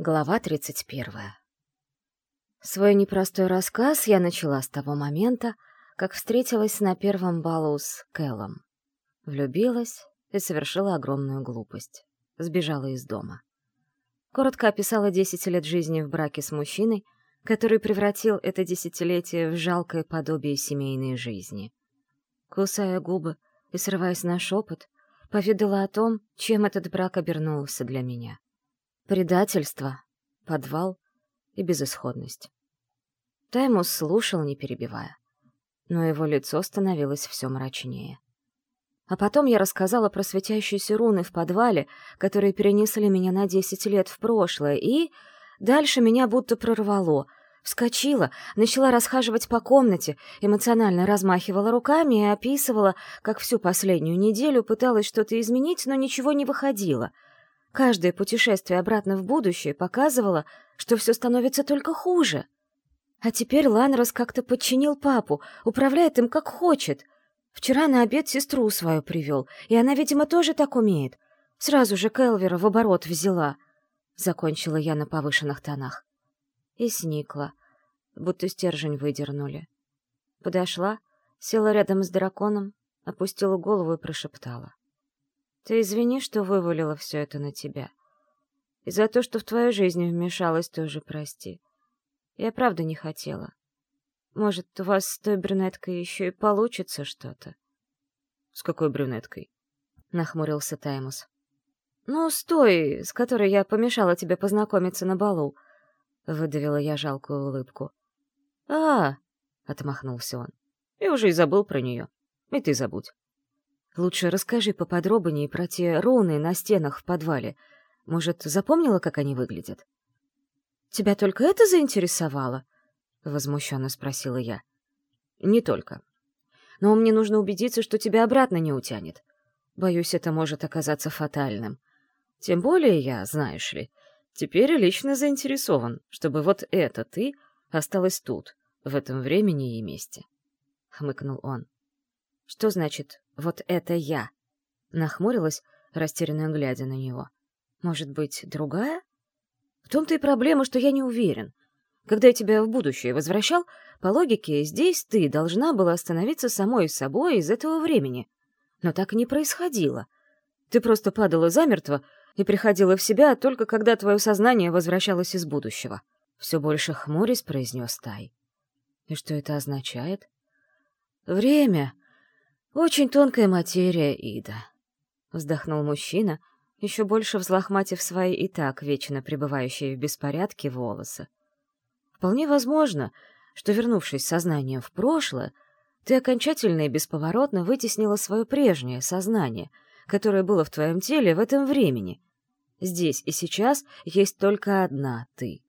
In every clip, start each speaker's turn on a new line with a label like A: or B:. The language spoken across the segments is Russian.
A: Глава 31. Свой непростой рассказ я начала с того момента, как встретилась на первом балу с Кэллом. Влюбилась и совершила огромную глупость. Сбежала из дома. Коротко описала 10 лет жизни в браке с мужчиной, который превратил это десятилетие в жалкое подобие семейной жизни. Кусая губы и срываясь на шепот, поведала о том, чем этот брак обернулся для меня. Предательство, подвал и безысходность. Таймус слушал, не перебивая, но его лицо становилось все мрачнее. А потом я рассказала про светящиеся руны в подвале, которые перенесли меня на десять лет в прошлое, и... Дальше меня будто прорвало. Вскочила, начала расхаживать по комнате, эмоционально размахивала руками и описывала, как всю последнюю неделю пыталась что-то изменить, но ничего не выходило — Каждое путешествие обратно в будущее показывало, что все становится только хуже. А теперь Ланрос как-то подчинил папу, управляет им как хочет. Вчера на обед сестру свою привел, и она, видимо, тоже так умеет. Сразу же Келвера в оборот взяла. Закончила я на повышенных тонах. И сникла, будто стержень выдернули. Подошла, села рядом с драконом, опустила голову и прошептала. Ты извини, что вывалила все это на тебя. И за то, что в твою жизнь вмешалась, тоже прости. Я правда не хотела. Может, у вас с той брюнеткой еще и получится что-то? — С какой брюнеткой? — нахмурился Таймус. — Ну, с той, с которой я помешала тебе познакомиться на балу. — выдавила я жалкую улыбку. — А, — отмахнулся он, — я уже и забыл про нее. И ты забудь. Лучше расскажи поподробнее про те руны на стенах в подвале. Может, запомнила, как они выглядят? Тебя только это заинтересовало? Возмущенно спросила я. Не только. Но мне нужно убедиться, что тебя обратно не утянет. Боюсь, это может оказаться фатальным. Тем более я, знаешь ли, теперь лично заинтересован, чтобы вот это ты осталась тут, в этом времени и месте. Хмыкнул он. Что значит «вот это я»? Нахмурилась, растерянно глядя на него. Может быть, другая? В том-то и проблема, что я не уверен. Когда я тебя в будущее возвращал, по логике, здесь ты должна была остановиться самой собой из этого времени. Но так и не происходило. Ты просто падала замертво и приходила в себя только когда твое сознание возвращалось из будущего. Все больше хмурясь произнес Тай. И что это означает? Время «Очень тонкая материя, Ида», — вздохнул мужчина, еще больше взлохматив свои и так вечно пребывающие в беспорядке волосы. «Вполне возможно, что, вернувшись сознанием в прошлое, ты окончательно и бесповоротно вытеснила свое прежнее сознание, которое было в твоем теле в этом времени. Здесь и сейчас есть только одна ты.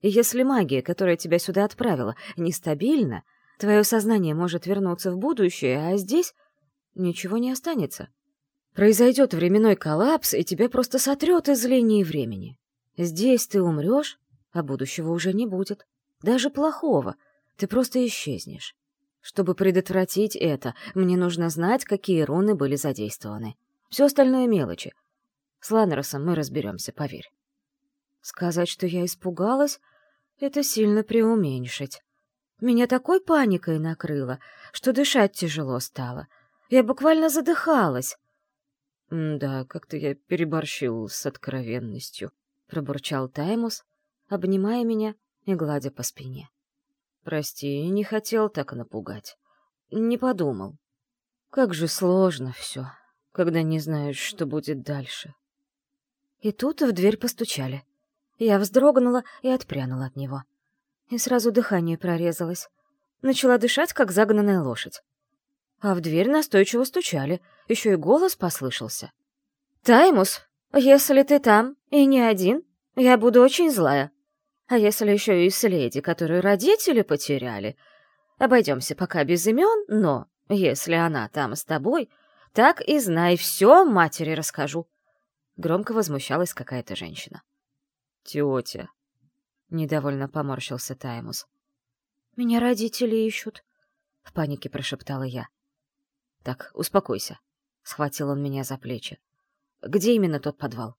A: И если магия, которая тебя сюда отправила, нестабильна, твое сознание может вернуться в будущее, а здесь ничего не останется. Произойдет временной коллапс, и тебя просто сотрет из линии времени. Здесь ты умрешь, а будущего уже не будет. Даже плохого. Ты просто исчезнешь. Чтобы предотвратить это, мне нужно знать, какие руны были задействованы. Все остальное мелочи. С Ланросом мы разберемся, поверь. Сказать, что я испугалась, это сильно преуменьшить. Меня такой паникой накрыло, что дышать тяжело стало — я буквально задыхалась. «Да, как-то я переборщил с откровенностью», — пробурчал Таймус, обнимая меня и гладя по спине. «Прости, не хотел так напугать. Не подумал. Как же сложно все, когда не знаешь, что будет дальше». И тут в дверь постучали. Я вздрогнула и отпрянула от него. И сразу дыхание прорезалось. Начала дышать, как загнанная лошадь а в дверь настойчиво стучали, еще и голос послышался. «Таймус, если ты там и не один, я буду очень злая. А если еще и с леди, которую родители потеряли? Обойдемся пока без имен, но если она там с тобой, так и знай, все матери расскажу». Громко возмущалась какая-то женщина. «Тетя», — недовольно поморщился Таймус. «Меня родители ищут», — в панике прошептала я. «Так, успокойся», — схватил он меня за плечи. «Где именно тот подвал?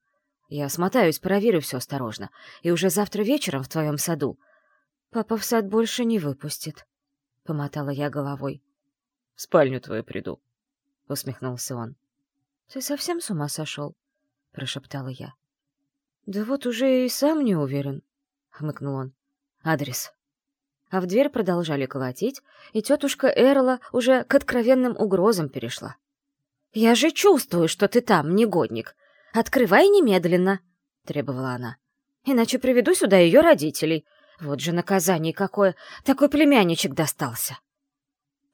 A: Я смотаюсь, проверю все осторожно, и уже завтра вечером в твоем саду. Папа в сад больше не выпустит, — помотала я головой.
B: — В спальню твою приду, — усмехнулся он.
A: — Ты совсем с ума сошел? — прошептала я. — Да вот уже и сам не уверен, — хмыкнул он. — Адрес. А в дверь продолжали колотить, и тетушка Эрла уже к откровенным угрозам перешла. «Я же чувствую, что ты там, негодник. Открывай немедленно!» — требовала она. «Иначе приведу сюда ее родителей. Вот же наказание какое! Такой племянничек достался!»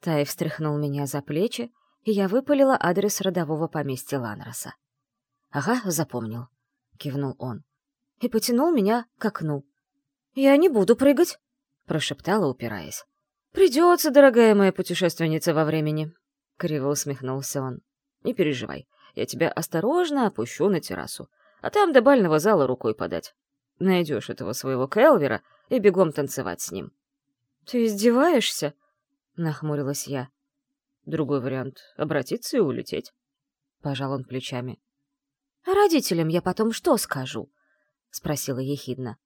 A: Тай встряхнул меня за плечи, и я выпалила адрес родового поместья Ланроса. «Ага, запомнил», — кивнул он. И потянул меня к окну. «Я не буду прыгать», — прошептала, упираясь. «Придется, дорогая моя путешественница во времени», — криво усмехнулся он. «Не переживай, я тебя осторожно опущу на террасу, а там до бального зала рукой подать. Найдешь этого своего Келвера и бегом танцевать с ним». «Ты издеваешься?» — нахмурилась я.
B: Другой вариант — обратиться и улететь.
A: Пожал он плечами. «А родителям я потом что скажу?» — спросила ехидно.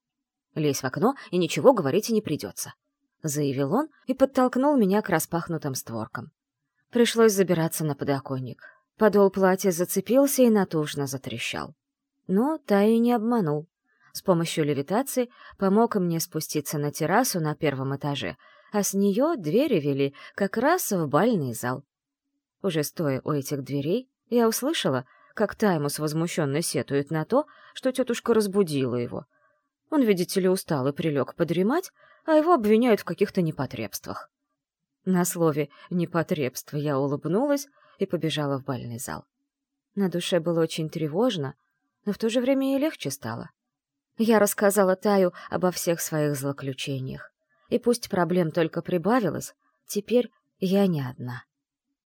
A: «Лезь в окно, и ничего говорить и не придется», — заявил он и подтолкнул меня к распахнутым створкам. Пришлось забираться на подоконник. Подол платья зацепился и натужно затрещал. Но Тай не обманул. С помощью левитации помог мне спуститься на террасу на первом этаже, а с нее двери вели как раз в бальный зал. Уже стоя у этих дверей, я услышала, как Таймус возмущенно сетует на то, что тетушка разбудила его. Он, видите ли, устал и прилег подремать, а его обвиняют в каких-то непотребствах. На слове «непотребство» я улыбнулась и побежала в бальный зал. На душе было очень тревожно, но в то же время и легче стало. Я рассказала Таю обо всех своих злоключениях. И пусть проблем только прибавилось, теперь я не одна.